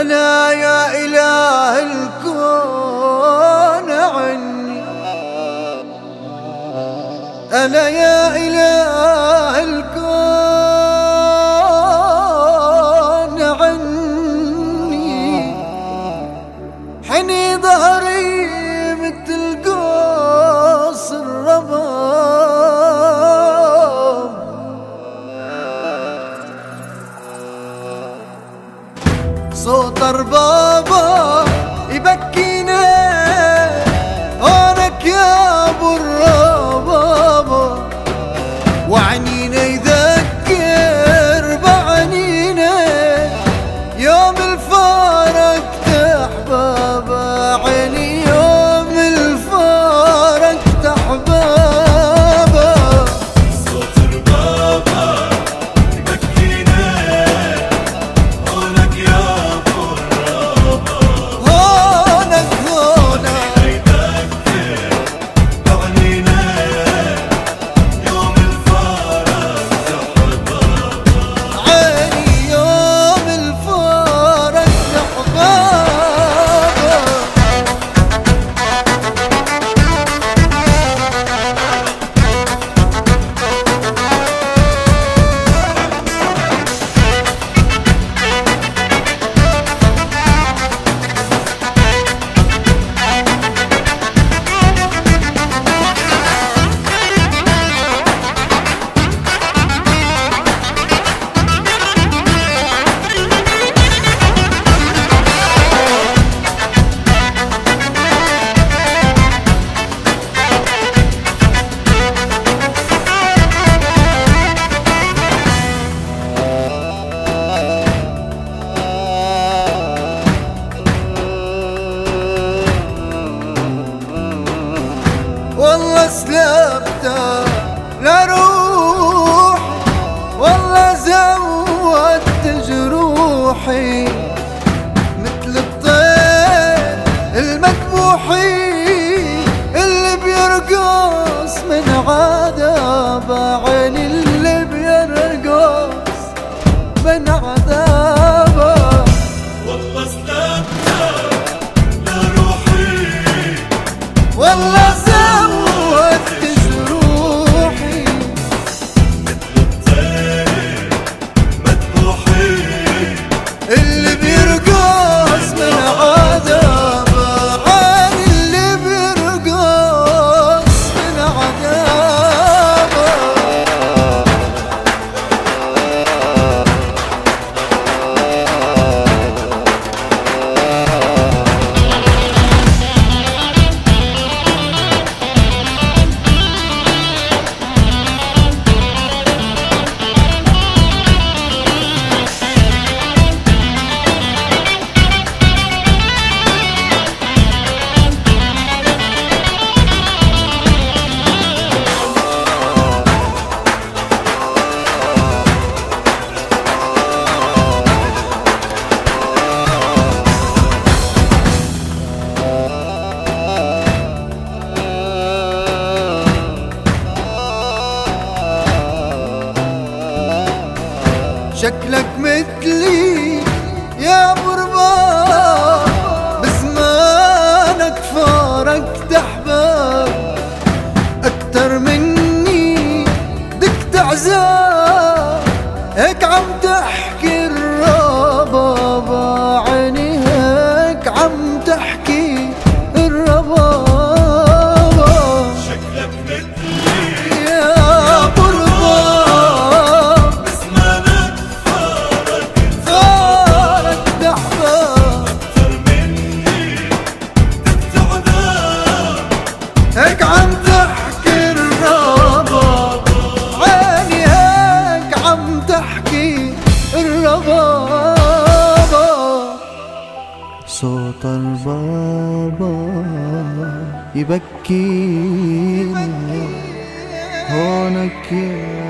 أنا يا إله الكون عني. أنا يا إله بابا يبكينا هونك يا وسلبتها لروحي والله زودت جروحي. شكلك مثلي يا بربا بزمانك فارك تحبك أكتر مني بدك تعذاب هيك عم تحكي الربابة. baba صوت البابا يبكينا هونك يا